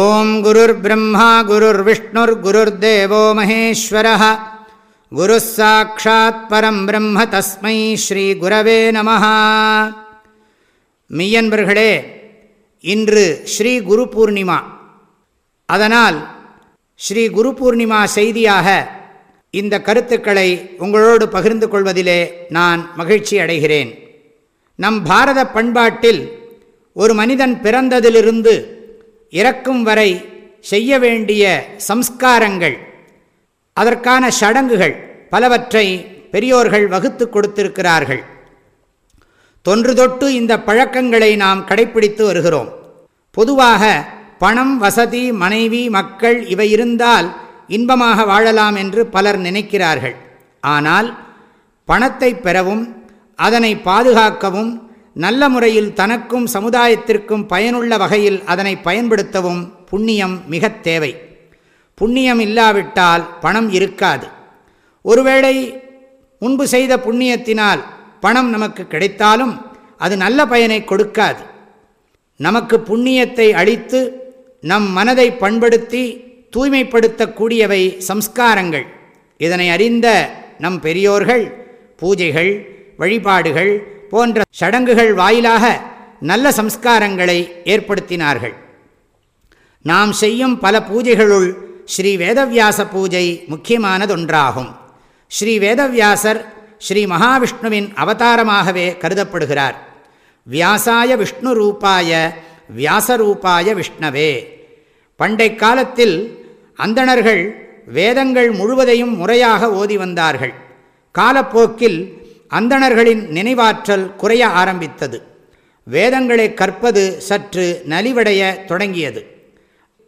ஓம் குருர் பிரம்மா குருர் விஷ்ணுர் குருர் தேவோ மகேஸ்வர குரு சாட்சாத் பரம் பிரம்ம தஸ்மை ஸ்ரீ குரவே நம மெய்யன்பர்களே இன்று ஸ்ரீ குரு பூர்ணிமா அதனால் ஸ்ரீ குரு பூர்ணிமா செய்தியாக இந்த கருத்துக்களை உங்களோடு பகிர்ந்து கொள்வதிலே நான் மகிழ்ச்சி அடைகிறேன். நம் பாரத பண்பாட்டில் ஒரு மனிதன் பிறந்ததிலிருந்து இறக்கும் வரை செய்ய வேண்டிய சம்ஸ்காரங்கள் அதற்கான சடங்குகள் பலவற்றை பெரியோர்கள் வகுத்து கொடுத்திருக்கிறார்கள். தொன்று தொட்டு இந்த பழக்கங்களை நாம் கடைப்பிடித்து வருகிறோம். பொதுவாக பணம் வசதி மனைவி மக்கள் இவை இருந்தால் இன்பமாக வாழலாம் என்று பலர் நினைக்கிறார்கள். ஆனால் பணத்தை பெறவும் அதனை பாதுகாக்கவும் நல்ல முறையில் தனக்கும் சமுதாயத்திற்கும் பயனுள்ள வகையில் அதனை பயன்படுத்தவும் புண்ணியம் மிக தேவை. புண்ணியம் இல்லாவிட்டால் பணம் இருக்காது. ஒருவேளை முன்பு செய்த புண்ணியத்தினால் பணம் நமக்கு கிடைத்தாலும் அது நல்ல பயனை கொடுக்காது. நமக்கு புண்ணியத்தை அளித்து நம் மனதை பண்படுத்தி தூய்மைப்படுத்தக்கூடியவை சம்ஸ்காரங்கள். இதனை அறிந்த நம் பெரியோர்கள் பூஜைகள் வழிபாடுகள் போன்ற சடங்குகள் வாயிலாக நல்ல சம்ஸ்காரங்களை ஏற்படுத்தினார்கள். நாம் செய்யும் பல பூஜைகளுள் ஸ்ரீ வேதவியாச பூஜை முக்கியமானதொன்றாகும். ஸ்ரீ வேதவியாசர் ஸ்ரீ மகாவிஷ்ணுவின் அவதாரமாகவே கருதப்படுகிறார். வியாசாய விஷ்ணு ரூபாய வியாசரூபாய விஷ்ணவே பண்டை காலத்தில் அந்தணர்கள் வேதங்கள் முழுவதையும் முறையாக ஓதி வந்தார்கள். காலப்போக்கில் அந்தணர்களின் நினைவாற்றல் குறைய ஆரம்பித்தது. வேதங்களை கற்பது சற்று நலிவடைய தொடங்கியது.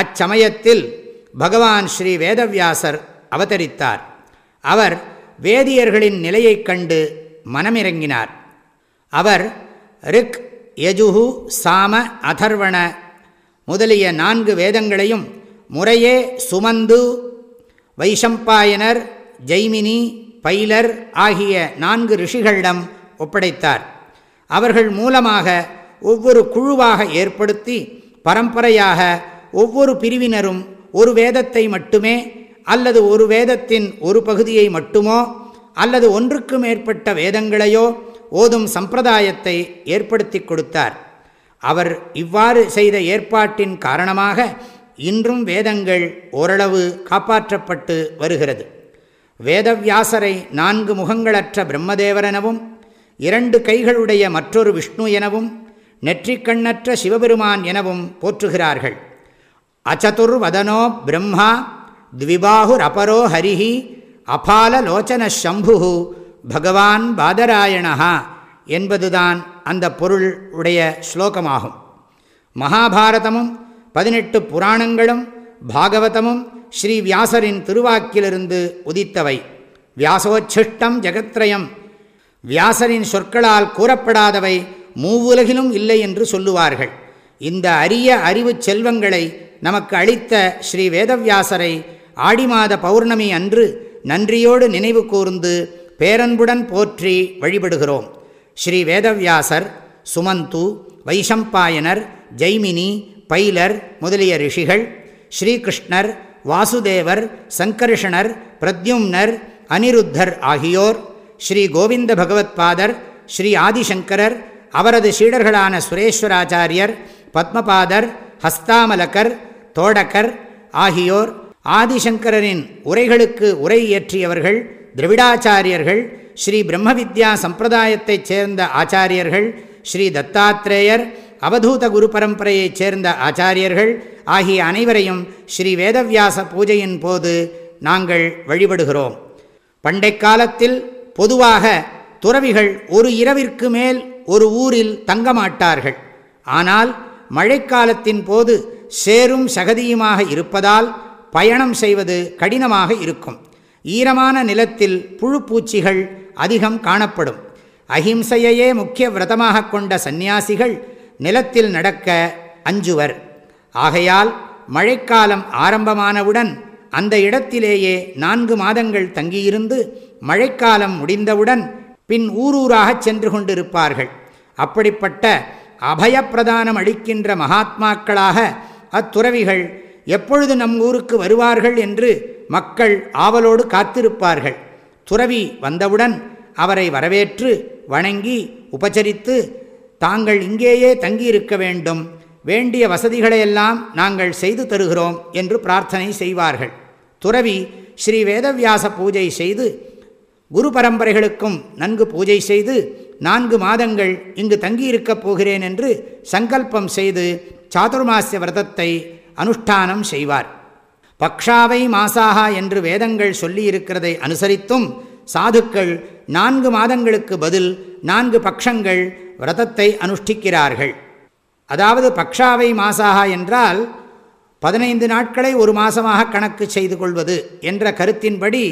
அச்சமயத்தில் பகவான் ஸ்ரீ வேதவியாசர் அவதரித்தார். அவர் வேதியர்களின் நிலையைக் கண்டு மனமிறங்கினார். அவர் ரிக் யஜுகு சாம அதர்வண முதலிய நான்கு வேதங்களையும் முறையே சுமந்து வைஷம்பாயனர் ஜெய்மினி பைலர் ஆகிய நான்கு ரிஷிகளிடம் ஒப்படைத்தார். அவர்கள் மூலமாக ஒவ்வொரு குழுவாக ஏற்படுத்தி பரம்பரையாக ஒவ்வொரு பிரிவினரும் ஒரு வேதத்தை மட்டுமே அல்லது ஒரு வேதத்தின் ஒரு பகுதியை மட்டுமோ அல்லது ஒன்றுக்கு மேற்பட்ட வேதங்களையோ ஓதும் சம்பிரதாயத்தை ஏற்படுத்தி கொடுத்தார். அவர் இவ்வாறு செய்த ஏற்பாட்டின் காரணமாக இன்றும் வேதங்கள் ஓரளவு காப்பாற்றப்பட்டு வருகிறது. வேதவியாசரை நான்கு முகங்களற்ற பிரம்மதேவரெனவும் இரண்டு கைகளுடைய மற்றொரு விஷ்ணு எனவும் நெற்றிக்கண்ணற்ற சிவபெருமான் எனவும் போற்றுகிறார்கள். அச்சதுர்வதனோ பிரம்மா த்விபாகுர் அபரோ ஹரிஹி அபாலலோச்சன சம்பு பகவான் பாதராயணா என்பதுதான் அந்த பொருள் உடைய ஸ்லோகமாகும். மகாபாரதமும் பதினெட்டு புராணங்களும் பாகவதமும் ஸ்ரீ வியாசரின் திருவாக்கிலிருந்து உதித்தவை. வியாசோச்சிஷ்டம் ஜெகத்ரயம். வியாசரின் சொற்களால் கூறப்படாதவை மூவுலகிலும் இல்லை என்று சொல்லுவார்கள். இந்த அரிய அறிவு செல்வங்களை நமக்கு அளித்த ஸ்ரீ வேதவியாசரை ஆடி மாத பௌர்ணமி அன்று நன்றியோடு நினைவு கூர்ந்து பேரன்புடன் போற்றி வழிபடுகிறோம். ஸ்ரீ வேதவியாசர் சுமந்து வைஷம்பாயனர் ஜெய்மினி பைலர் முதலிய ரிஷிகள் ஸ்ரீகிருஷ்ணர் வாசுதேவர் சங்கர்ஷணர் பிரத்யும்னர் அனிருத்தர் ஆகியோர் ஸ்ரீ கோவிந்த பகவத்பாதர் ஸ்ரீ ஆதிசங்கரர் அவரது சீடர்களான சுரேஸ்வராச்சாரியர் பத்மபாதர் ஹஸ்தாமலக்கர் தோடக்கர் ஆகியோர் ஆதிசங்கரின் உரைகளுக்கு உரை இயற்றியவர்கள் திரவிடாச்சாரியர்கள் ஸ்ரீ பிரம்மவித்யா சம்பிரதாயத்தைச் சேர்ந்த ஆச்சாரியர்கள் ஸ்ரீ தத்தாத்ரேயர் அவதூத குரு பரம்பரையைச் சேர்ந்த ஆச்சாரியர்கள் ஆகிய அனைவரையும் ஸ்ரீ வேதவியாச பூஜையின் போது நாங்கள் வழிபடுகிறோம். பண்டை காலத்தில் பொதுவாக துறவிகள் ஒரு இரவிற்கு மேல் ஒரு ஊரில் தங்க மாட்டார்கள் ஆனால் மழைக்காலத்தின் போது சேரும் சகதியுமாக இருப்பதால் பயணம் செய்வது கடினமாக இருக்கும். ஈரமான நிலத்தில் புழு பூச்சிகள் அதிகம் காணப்படும். அஹிம்சையையே முக்கிய விரதமாக கொண்ட சந்நியாசிகள் நிலத்தில் நடக்க அஞ்சுவர். ஆகையால் மழைக்காலம் ஆரம்பமானவுடன் அந்த இடத்திலேயே நான்கு மாதங்கள் தங்கியிருந்து மழைக்காலம் முடிந்தவுடன் பின் ஊரூராகச் சென்று கொண்டிருப்பார்கள். அப்படிப்பட்ட அபயப்பிரதானம் அளிக்கின்ற மகாத்மாக்களாக அத்துறவிகள் எப்பொழுது நம் ஊருக்கு வருவார்கள் என்று மக்கள் ஆவலோடு காத்திருப்பார்கள். துறவி வந்தவுடன் அவரை வரவேற்று வணங்கி உபச்சரித்து தாங்கள் இங்கேயே தங்கியிருக்க வேண்டும். வேண்டிய வசதிகளையெல்லாம் நாங்கள் செய்து தருகிறோம் என்று பிரார்த்தனை செய்வார்கள். துறவி ஸ்ரீ வேதவியாச பூஜை செய்து குரு பரம்பரைகளுக்கும் நன்கு பூஜை செய்து நான்கு மாதங்கள் இங்கு தங்கியிருக்கப் போகிறேன் என்று சங்கல்பம் செய்து சாதுர்மாசிய விரதத்தை அனுஷ்டானம் செய்வார். பக்ஷாவை மாசாகா என்று வேதங்கள் சொல்லியிருக்கிறதை அனுசரித்தும் சாதுக்கள் நான்கு மாதங்களுக்கு பதில் நான்கு பக்ஷங்கள் விரதத்தை அனுஷ்டிக்கிறார்கள். அதாவது பக்ஷாவை மாசாக என்றால் பதினைந்து நாட்களை ஒரு மாதமாக கணக்கு செய்து கொள்வது என்ற கருத்தின்படி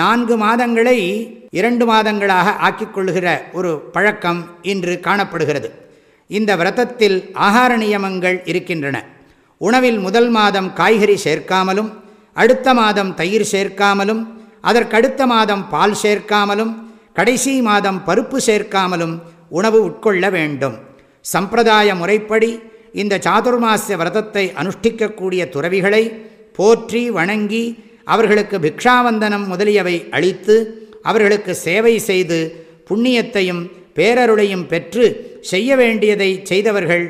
நான்கு மாதங்களை இரண்டு மாதங்களாக ஆக்கிக் கொள்ளுகிற ஒரு பழக்கம் இன்று காணப்படுகிறது. இந்த விரதத்தில் ஆகார நியமங்கள் இருக்கின்றன. உணவில் முதல் மாதம் காய்கறி சேர்க்காமலும் அடுத்த மாதம் தயிர் சேர்க்காமலும் அதற்கடுத்த மாதம் பால் சேர்க்காமலும் கடைசி மாதம் பருப்பு சேர்க்காமலும் உணவு உட்கொள்ள வேண்டும். சம்பிரதாய முறைப்படி இந்த சாதுர்மாசிய விரதத்தை அனுஷ்டிக்கக்கூடிய துறவிகளை போற்றி வணங்கி அவர்களுக்கு பிக்ஷாவந்தனம் முதலியவை அளித்து அவர்களுக்கு சேவை செய்து புண்ணியத்தையும் பேரருளையும் பெற்று செய்ய வேண்டியதை செய்தவர்கள்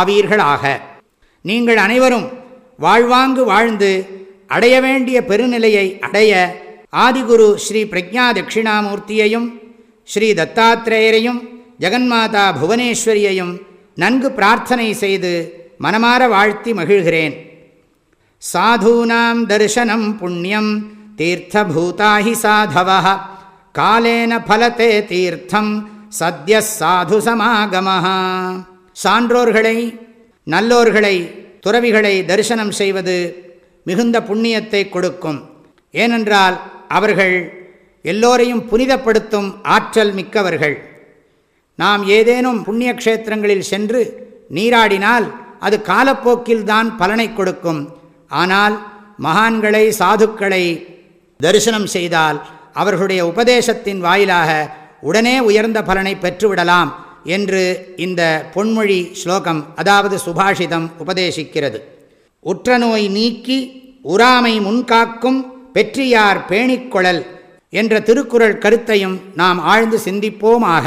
ஆவீர்களாக. நீங்கள் அனைவரும் வாழ்வாங்கு வாழ்ந்து அடைய வேண்டிய பெருநிலையை அடைய ஆதிகுரு ஸ்ரீ பிரஜா தட்சிணாமூர்த்தியையும் ஸ்ரீ தத்தாத்திரேயரையும் ஜெகன்மாதா புவனேஸ்வரியையும் நன்கு பிரார்த்தனை செய்து மனமாற வாழ்த்தி மகிழ்கிறேன். சாதூனாம் தரிசனம் புண்ணியம் தீர்த்தபூதாஹி சாதவ காலேன பலத்தே தீர்த்தம் சத்ய சாது சமாகம சான்றோர்களை நல்லோர்களை துறவிகளை தரிசனம் செய்வது மிகுந்த புண்ணியத்தை கொடுக்கும். ஏனென்றால் அவர்கள் எல்லோரையும் புனிதப்படுத்தும் ஆற்றல் மிக்கவர்கள். நாம் ஏதேனும் புண்ணிய க்ஷேத்திரங்களில் சென்று நீராடினால் அது காலப்போக்கில்தான் பலனை கொடுக்கும். ஆனால் மகான்களை சாதுக்களை தரிசனம் செய்தால் அவர்களுடைய உபதேசத்தின் வாயிலாக உடனே உயர்ந்த பலனை பெற்றுவிடலாம் என்று இந்த பொன்மொழி ஸ்லோகம் அதாவது சுபாஷிதம் உபதேசிக்கிறது. உற்ற நோய் நீக்கி உறாமை முன்காக்கும் பெற்றியார் பேணிக்கொழல் என்ற திருக்குறள் கருத்தையும் நாம் ஆழ்ந்து சிந்திப்போமாக.